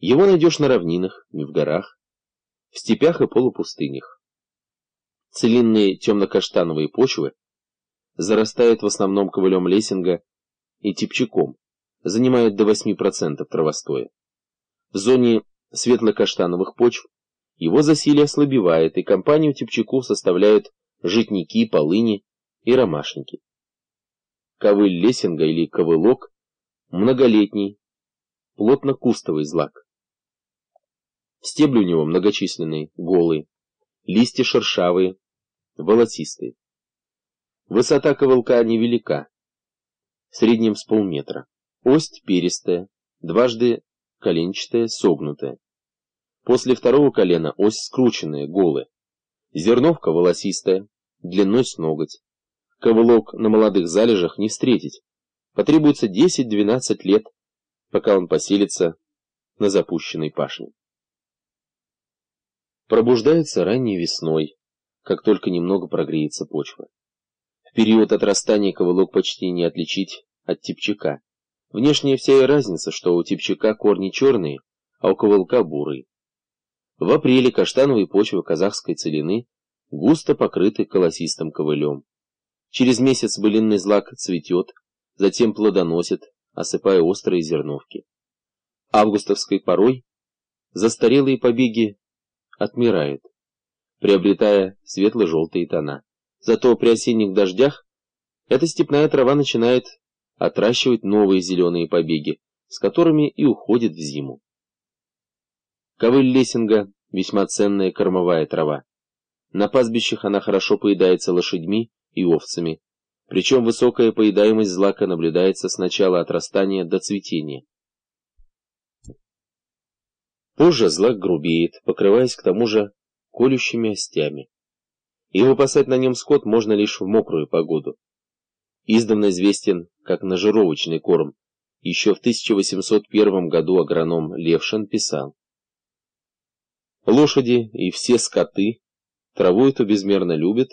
Его найдешь на равнинах в горах, в степях и полупустынях. Целинные темно-каштановые почвы зарастают в основном ковылем лесинга и типчаком, занимают до 8% травостоя. В зоне светло-каштановых почв его засилие ослабевает, и компанию типчаков составляют житники, полыни и ромашники. Ковыль лесинга или ковылок – многолетний, плотно-кустовый злак. Стебли у него многочисленные, голые, листья шершавые, волосистые. Высота ковылка невелика, в среднем с полметра. Ость перистая, дважды коленчатая, согнутая. После второго колена ось скрученная, голая. Зерновка волосистая, длиной с ноготь. Ковылок на молодых залежах не встретить. Потребуется 10-12 лет, пока он поселится на запущенной пашне. Пробуждается ранней весной, как только немного прогреется почва. В период отрастания ковылок почти не отличить от типчака. Внешняя вся и разница, что у типчака корни черные, а у ковылка бурые. В апреле каштановые почвы казахской целины густо покрыты колосистым ковылем. Через месяц былинный злак цветет, затем плодоносит, осыпая острые зерновки. Августовской порой застарелые побеги отмирают, приобретая светло-желтые тона. Зато при осенних дождях эта степная трава начинает отращивать новые зеленые побеги, с которыми и уходит в зиму. Ковыль лесинга – весьма ценная кормовая трава. На пастбищах она хорошо поедается лошадьми и овцами, причем высокая поедаемость злака наблюдается с начала отрастания до цветения. Позже злак грубеет, покрываясь к тому же колющими остями. И выпасать на нем скот можно лишь в мокрую погоду. Издавна известен как нажировочный корм. Еще в 1801 году агроном Левшин писал. Лошади и все скоты траву эту безмерно любят,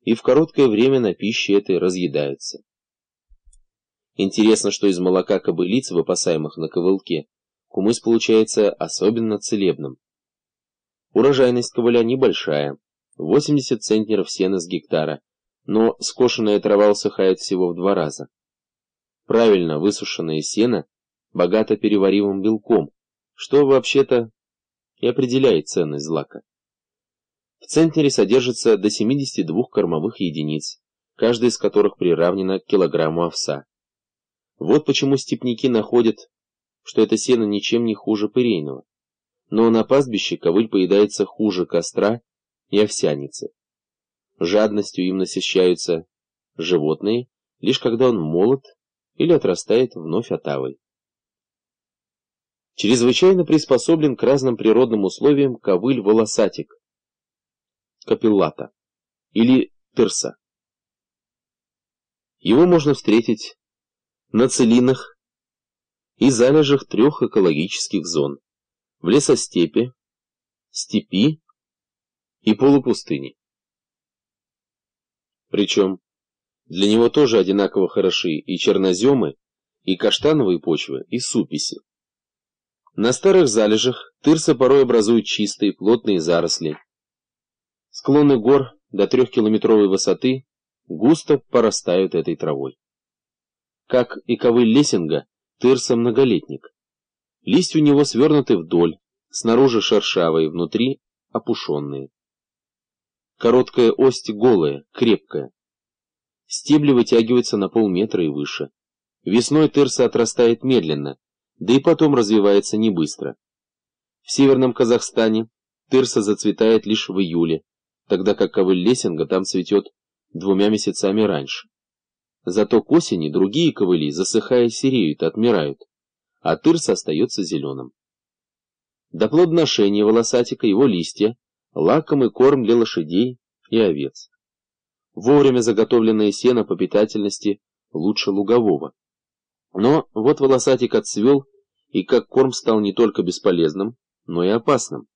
и в короткое время на пище этой разъедаются. Интересно, что из молока кобылиц, выпасаемых на ковылке, Кумыс получается особенно целебным. Урожайность ковыля небольшая, 80 центнеров сена с гектара, но скошенная трава усыхает всего в два раза. Правильно высушенное сено богато переваривым белком, что вообще-то и определяет ценность злака. В центнере содержится до 72 кормовых единиц, каждая из которых приравнена к килограмму овса. Вот почему степняки находят что это сено ничем не хуже пырейного. Но на пастбище ковыль поедается хуже костра и овсяницы. Жадностью им насыщаются животные, лишь когда он молод или отрастает вновь отавой. Чрезвычайно приспособлен к разным природным условиям ковыль-волосатик, капеллата или тырса. Его можно встретить на целинах и залежах трех экологических зон – в лесостепи, степи и полупустыне. Причем для него тоже одинаково хороши и черноземы, и каштановые почвы, и суписи. На старых залежах тырса порой образует чистые плотные заросли. Склоны гор до трехкилометровой высоты густо порастают этой травой. Как и ковыль лесинга, тырса-многолетник. Листья у него свернуты вдоль, снаружи шершавые, внутри опушенные. Короткая ось голая, крепкая. Стебли вытягиваются на полметра и выше. Весной тырса отрастает медленно, да и потом развивается не быстро. В северном Казахстане тырса зацветает лишь в июле, тогда как ковыль лесинга там цветет двумя месяцами раньше. Зато к осени другие ковыли, засыхая, сереют, отмирают, а тырс остается зеленым. До плодоношения волосатика его листья – лакомый корм для лошадей и овец. Вовремя заготовленное сено по питательности лучше лугового. Но вот волосатик отцвел и как корм стал не только бесполезным, но и опасным.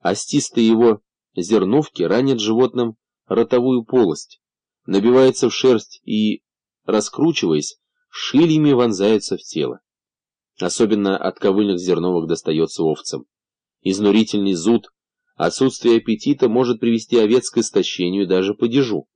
Остистые его зерновки ранят животным ротовую полость, набивается в шерсть и раскручиваясь, шильями вонзаются в тело. Особенно от ковыльных зерновых достается овцам. Изнурительный зуд, отсутствие аппетита может привести овец к истощению даже падежу.